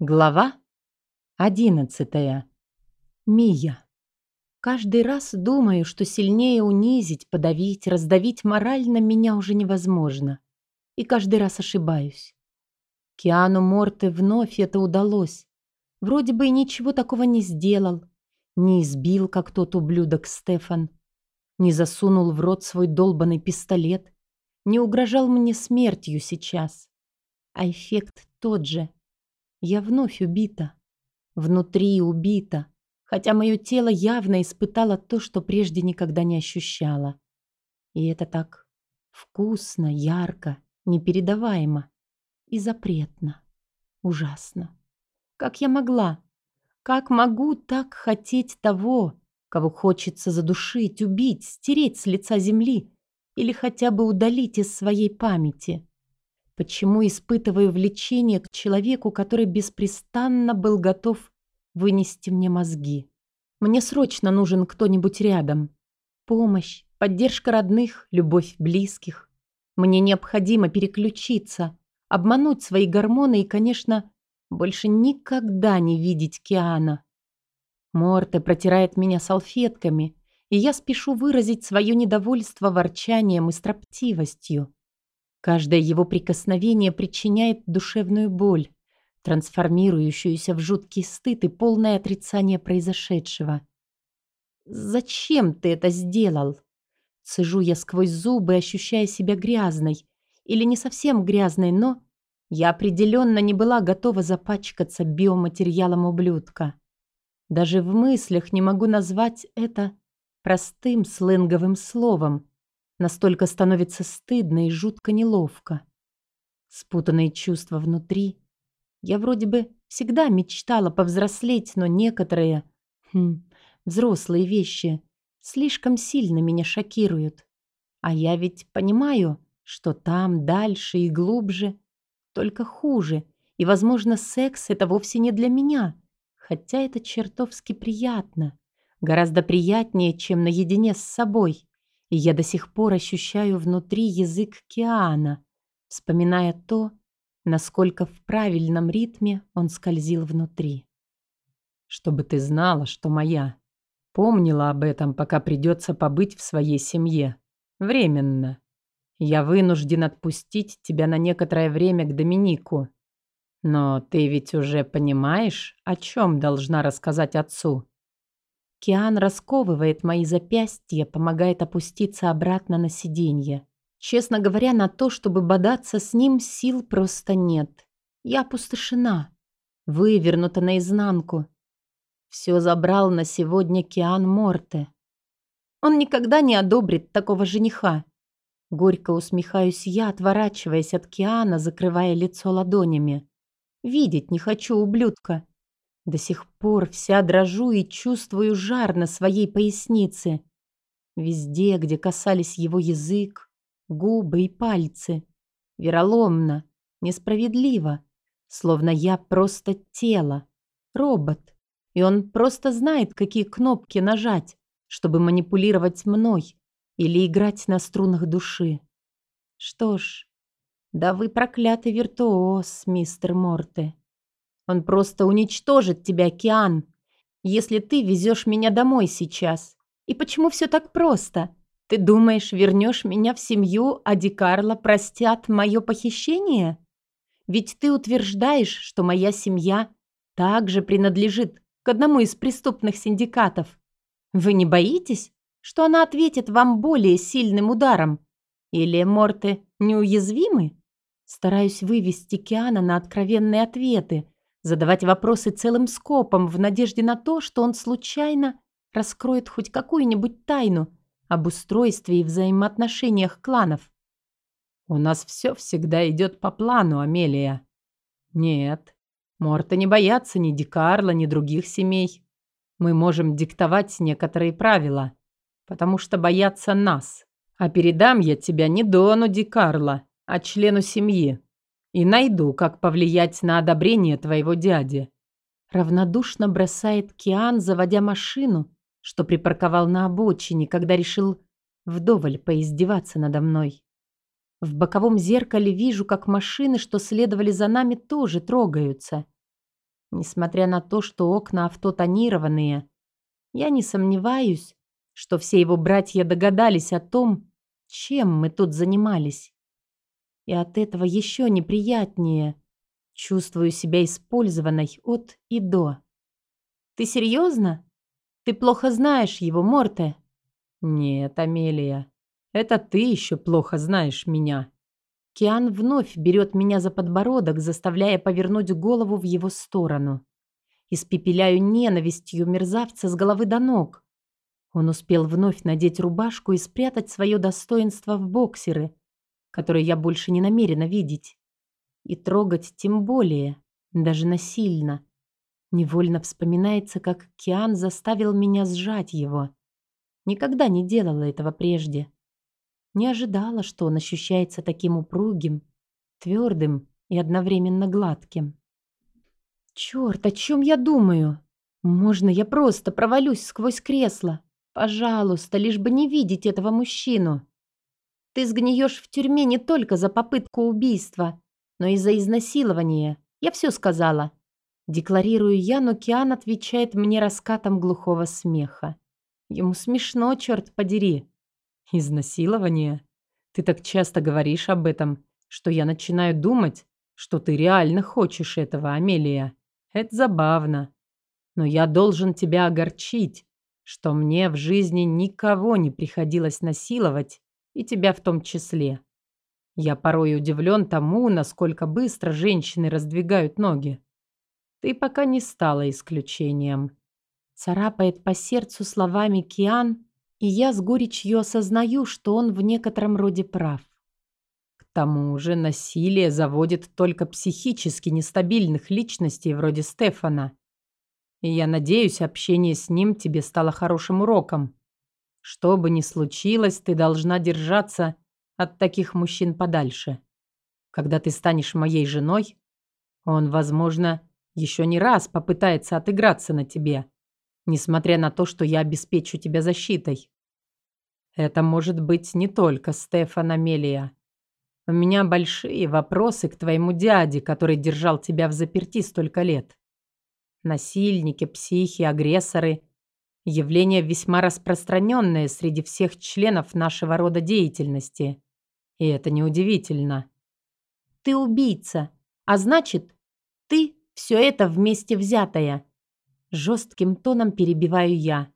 Глава одиннадцатая. Мия. Каждый раз думаю, что сильнее унизить, подавить, раздавить морально меня уже невозможно. И каждый раз ошибаюсь. Киану Морте вновь это удалось. Вроде бы и ничего такого не сделал. Не избил, как тот ублюдок Стефан. Не засунул в рот свой долбанный пистолет. Не угрожал мне смертью сейчас. А эффект тот же. Я вновь убита. Внутри убита хотя мое тело явно испытало то, что прежде никогда не ощущало. И это так вкусно, ярко, непередаваемо и запретно. Ужасно. Как я могла? Как могу так хотеть того, кого хочется задушить, убить, стереть с лица земли или хотя бы удалить из своей памяти? Почему испытываю влечение к человеку, который беспрестанно был готов вынести мне мозги. Мне срочно нужен кто-нибудь рядом. Помощь, поддержка родных, любовь близких. Мне необходимо переключиться, обмануть свои гормоны и, конечно, больше никогда не видеть Киана. Морте протирает меня салфетками, и я спешу выразить свое недовольство ворчанием и строптивостью. Каждое его прикосновение причиняет душевную боль трансформирующуюся в жуткий стыд и полное отрицание произошедшего. «Зачем ты это сделал?» Цежу я сквозь зубы, ощущая себя грязной. Или не совсем грязной, но я определенно не была готова запачкаться биоматериалом ублюдка. Даже в мыслях не могу назвать это простым сленговым словом. Настолько становится стыдно и жутко неловко. Спутанные чувства внутри, я вроде бы всегда мечтала повзрослеть, но некоторые, хм, взрослые вещи слишком сильно меня шокируют. А я ведь понимаю, что там дальше и глубже, только хуже, и, возможно, секс — это вовсе не для меня, хотя это чертовски приятно, гораздо приятнее, чем наедине с собой, и я до сих пор ощущаю внутри язык Киана, вспоминая то, насколько в правильном ритме он скользил внутри. «Чтобы ты знала, что моя. Помнила об этом, пока придется побыть в своей семье. Временно. Я вынужден отпустить тебя на некоторое время к Доминику. Но ты ведь уже понимаешь, о чем должна рассказать отцу?» Киан расковывает мои запястья, помогает опуститься обратно на сиденье. Честно говоря, на то, чтобы бодаться с ним, сил просто нет. Я опустошена, вывернута наизнанку. Все забрал на сегодня Киан Морте. Он никогда не одобрит такого жениха. Горько усмехаюсь я, отворачиваясь от Киана, закрывая лицо ладонями. Видеть не хочу ублюдка. До сих пор вся дрожу и чувствую жар на своей пояснице. Везде, где касались его язык, губы и пальцы. Вероломно, несправедливо, словно я просто тело, робот, и он просто знает, какие кнопки нажать, чтобы манипулировать мной или играть на струнах души. Что ж, да вы проклятый виртуоз, мистер Морте. Он просто уничтожит тебя, океан, если ты везешь меня домой сейчас. И почему все так просто? Ты думаешь, вернешь меня в семью, а Ди Карло простят мое похищение? Ведь ты утверждаешь, что моя семья также принадлежит к одному из преступных синдикатов. Вы не боитесь, что она ответит вам более сильным ударом? Или Морты неуязвимы? Стараюсь вывести Киана на откровенные ответы, задавать вопросы целым скопом в надежде на то, что он случайно раскроет хоть какую-нибудь тайну – об устройстве и взаимоотношениях кланов. У нас все всегда идет по плану, Амелия. Нет, Морта не боятся ни Дикарла, ни других семей. Мы можем диктовать некоторые правила, потому что боятся нас. А передам я тебя не Дону Дикарла, а члену семьи. И найду, как повлиять на одобрение твоего дяди. Равнодушно бросает Киан, заводя машину, что припарковал на обочине, когда решил вдоволь поиздеваться надо мной. В боковом зеркале вижу, как машины, что следовали за нами, тоже трогаются. Несмотря на то, что окна авто тонированные, я не сомневаюсь, что все его братья догадались о том, чем мы тут занимались. И от этого еще неприятнее. Чувствую себя использованной от и до. Ты серьезно? Ты плохо знаешь его, Морте? Нет, Амелия, это ты еще плохо знаешь меня. Киан вновь берет меня за подбородок, заставляя повернуть голову в его сторону. Испепеляю ненавистью мерзавца с головы до ног. Он успел вновь надеть рубашку и спрятать свое достоинство в боксеры, которые я больше не намерена видеть. И трогать тем более, даже насильно. Невольно вспоминается, как Киан заставил меня сжать его. Никогда не делала этого прежде. Не ожидала, что он ощущается таким упругим, твердым и одновременно гладким. Черт, о чем я думаю? Можно я просто провалюсь сквозь кресло? Пожалуйста, лишь бы не видеть этого мужчину. Ты сгниешь в тюрьме не только за попытку убийства, но и за изнасилование. Я все сказала. Декларирую я, но Киан отвечает мне раскатом глухого смеха. Ему смешно, черт подери. Изнасилование? Ты так часто говоришь об этом, что я начинаю думать, что ты реально хочешь этого, Амелия. Это забавно. Но я должен тебя огорчить, что мне в жизни никого не приходилось насиловать, и тебя в том числе. Я порой удивлен тому, насколько быстро женщины раздвигают ноги. Ты пока не стала исключением. Царапает по сердцу словами Киан, и я с горечью осознаю, что он в некотором роде прав. К тому же насилие заводит только психически нестабильных личностей вроде Стефана. И я надеюсь, общение с ним тебе стало хорошим уроком. Что бы ни случилось, ты должна держаться от таких мужчин подальше. Когда ты станешь моей женой, он, возможно, еще не раз попытается отыграться на тебе несмотря на то, что я обеспечу тебя защитой. Это может быть не только Стефан Амелия. У меня большие вопросы к твоему дяде, который держал тебя в заперти столько лет. Насильники, психи, агрессоры – явление весьма распространенное среди всех членов нашего рода деятельности. И это неудивительно. Ты убийца, а значит, ты все это вместе взятая – Жестким тоном перебиваю я.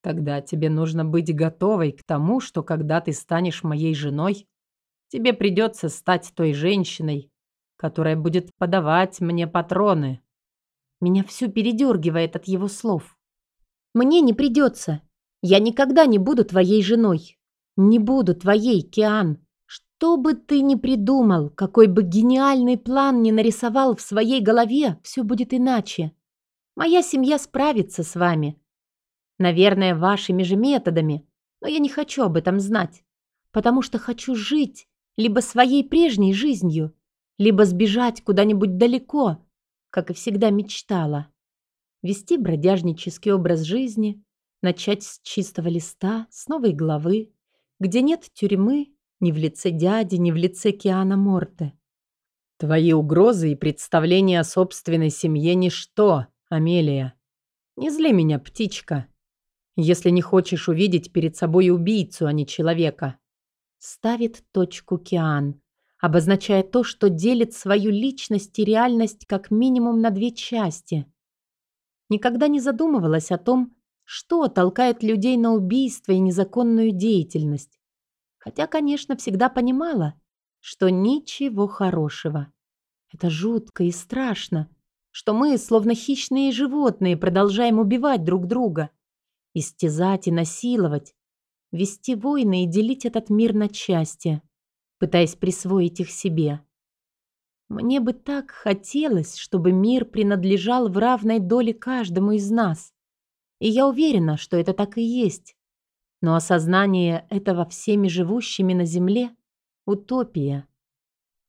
Тогда тебе нужно быть готовой к тому, что когда ты станешь моей женой, тебе придется стать той женщиной, которая будет подавать мне патроны. Меня всю передергивает от его слов. Мне не придется. Я никогда не буду твоей женой. Не буду твоей, Киан. Что бы ты ни придумал, какой бы гениальный план ни нарисовал в своей голове, все будет иначе. Моя семья справится с вами. Наверное, вашими же методами, но я не хочу об этом знать, потому что хочу жить либо своей прежней жизнью, либо сбежать куда-нибудь далеко, как и всегда мечтала. Вести бродяжнический образ жизни, начать с чистого листа, с новой главы, где нет тюрьмы ни в лице дяди, ни в лице Киана Морте. Твои угрозы и представления о собственной семье – ничто, Амелия, не зли меня, птичка. Если не хочешь увидеть перед собой убийцу, а не человека. Ставит точку Киан, обозначая то, что делит свою личность и реальность как минимум на две части. Никогда не задумывалась о том, что толкает людей на убийство и незаконную деятельность. Хотя, конечно, всегда понимала, что ничего хорошего. Это жутко и страшно, что мы, словно хищные животные, продолжаем убивать друг друга, истязать и насиловать, вести войны и делить этот мир на части, пытаясь присвоить их себе. Мне бы так хотелось, чтобы мир принадлежал в равной доле каждому из нас. И я уверена, что это так и есть. Но осознание этого всеми живущими на Земле — утопия.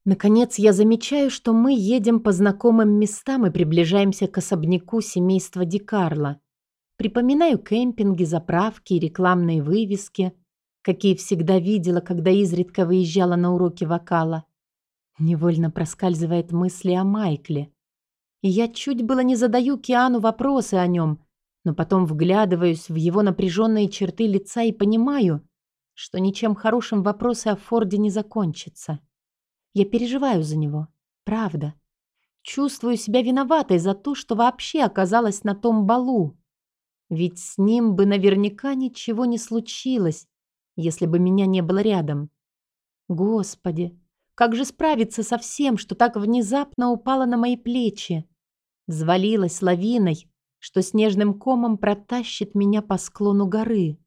Наконец я замечаю, что мы едем по знакомым местам и приближаемся к особняку семейства Ди Карло. Припоминаю кемпинги, заправки и рекламные вывески, какие всегда видела, когда изредка выезжала на уроки вокала. Невольно проскальзывает мысли о Майкле. И я чуть было не задаю Киану вопросы о нем, но потом вглядываюсь в его напряженные черты лица и понимаю, что ничем хорошим вопросы о Форде не закончатся. Я переживаю за него, правда. Чувствую себя виноватой за то, что вообще оказалась на том балу. Ведь с ним бы наверняка ничего не случилось, если бы меня не было рядом. Господи, как же справиться со всем, что так внезапно упало на мои плечи? Взвалилась лавиной, что снежным комом протащит меня по склону горы.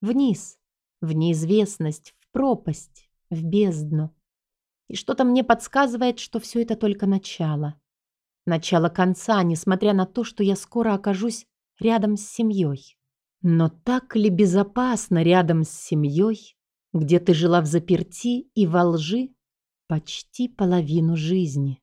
Вниз, в неизвестность, в пропасть, в бездну. И что-то мне подсказывает, что все это только начало. Начало конца, несмотря на то, что я скоро окажусь рядом с семьей. Но так ли безопасно рядом с семьей, где ты жила в заперти и во лжи почти половину жизни?